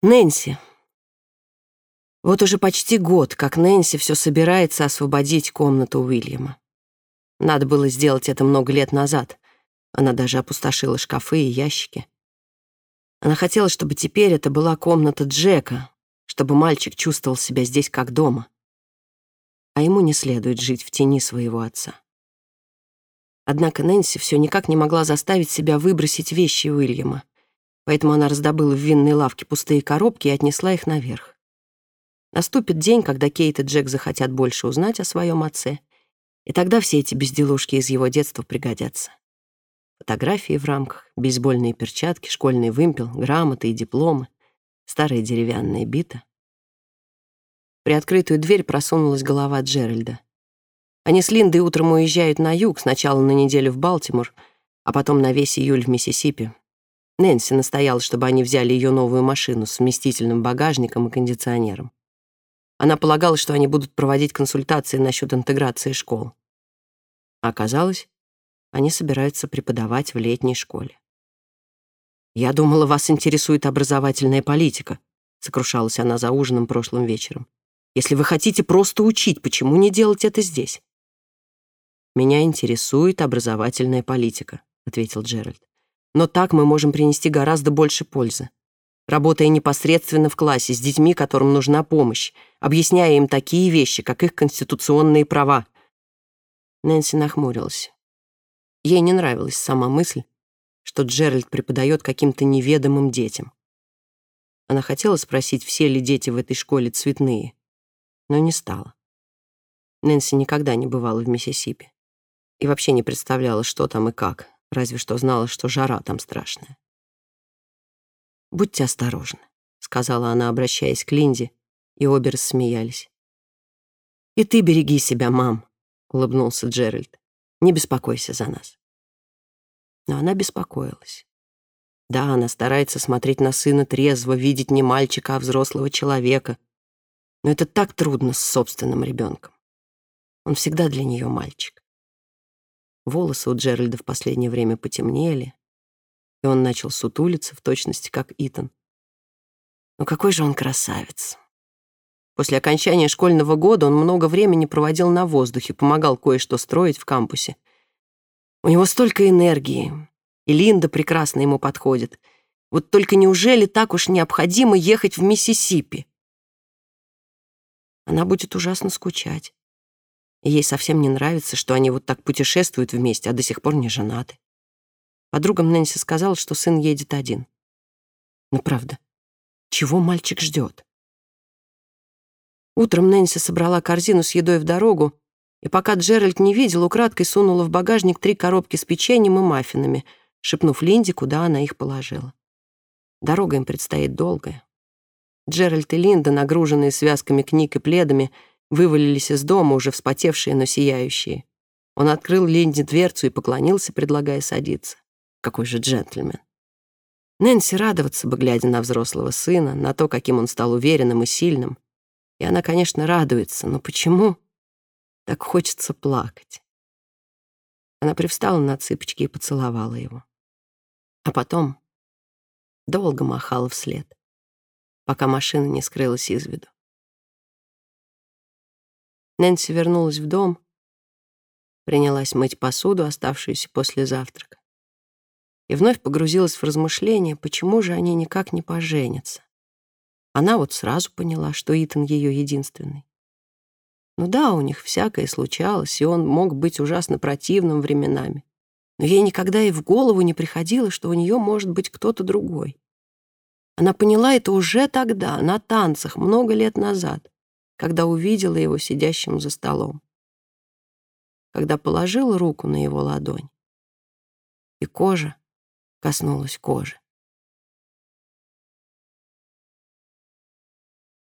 Нэнси. Вот уже почти год, как Нэнси все собирается освободить комнату Уильяма. Надо было сделать это много лет назад. Она даже опустошила шкафы и ящики. Она хотела, чтобы теперь это была комната Джека, чтобы мальчик чувствовал себя здесь как дома. А ему не следует жить в тени своего отца. Однако Нэнси все никак не могла заставить себя выбросить вещи Уильяма, поэтому она раздобыла в винной лавке пустые коробки и отнесла их наверх. Наступит день, когда Кейт и Джек захотят больше узнать о своем отце, и тогда все эти безделушки из его детства пригодятся. Фотографии в рамках, бейсбольные перчатки, школьный вымпел, грамоты и дипломы, старая деревянная бита. При открытую дверь просунулась голова Джеральда. Они с Линдой утром уезжают на юг, сначала на неделю в Балтимор, а потом на весь июль в Миссисипи. Нэнси настояла, чтобы они взяли ее новую машину с вместительным багажником и кондиционером. Она полагала, что они будут проводить консультации насчет интеграции школ. А оказалось, они собираются преподавать в летней школе. «Я думала, вас интересует образовательная политика», сокрушалась она за ужином прошлым вечером. «Если вы хотите просто учить, почему не делать это здесь?» «Меня интересует образовательная политика», ответил Джеральд. «Но так мы можем принести гораздо больше пользы работая непосредственно в классе с детьми, которым нужна помощь, объясняя им такие вещи, как их конституционные права. Нэнси нахмурилась. Ей не нравилась сама мысль, что Джеральд преподает каким-то неведомым детям. Она хотела спросить, все ли дети в этой школе цветные, но не стала. Нэнси никогда не бывала в Миссисипи и вообще не представляла, что там и как, разве что знала, что жара там страшная. «Будьте осторожны», — сказала она, обращаясь к Линде, и обе рассмеялись. «И ты береги себя, мам», — улыбнулся Джеральд. «Не беспокойся за нас». Но она беспокоилась. Да, она старается смотреть на сына трезво, видеть не мальчика, а взрослого человека. Но это так трудно с собственным ребенком. Он всегда для нее мальчик. Волосы у Джеральда в последнее время потемнели, и он начал сутулиться в точности, как Итан. Но какой же он красавец. После окончания школьного года он много времени проводил на воздухе, помогал кое-что строить в кампусе. У него столько энергии, и Линда прекрасно ему подходит. Вот только неужели так уж необходимо ехать в Миссисипи? Она будет ужасно скучать. Ей совсем не нравится, что они вот так путешествуют вместе, а до сих пор не женаты. Подругам Нэнси сказала, что сын едет один. Но правда, чего мальчик ждет? Утром Нэнси собрала корзину с едой в дорогу, и пока Джеральд не видел, украдкой сунула в багажник три коробки с печеньем и маффинами, шепнув Линде, куда она их положила. Дорога им предстоит долгая. Джеральд и Линда, нагруженные связками книг и пледами, вывалились из дома, уже вспотевшие, но сияющие. Он открыл Линде дверцу и поклонился, предлагая садиться. Какой же джентльмен. Нэнси радоваться бы, глядя на взрослого сына, на то, каким он стал уверенным и сильным. И она, конечно, радуется, но почему так хочется плакать? Она привстала на цыпочки и поцеловала его. А потом долго махала вслед, пока машина не скрылась из виду. Нэнси вернулась в дом, принялась мыть посуду, оставшуюся после завтрака и вновь погрузилась в размышления, почему же они никак не поженятся. Она вот сразу поняла, что Итан ее единственный. Ну да, у них всякое случалось, и он мог быть ужасно противным временами. Но ей никогда и в голову не приходило, что у нее может быть кто-то другой. Она поняла это уже тогда, на танцах, много лет назад, когда увидела его сидящим за столом. Когда положила руку на его ладонь, и кожа коснулась кожи.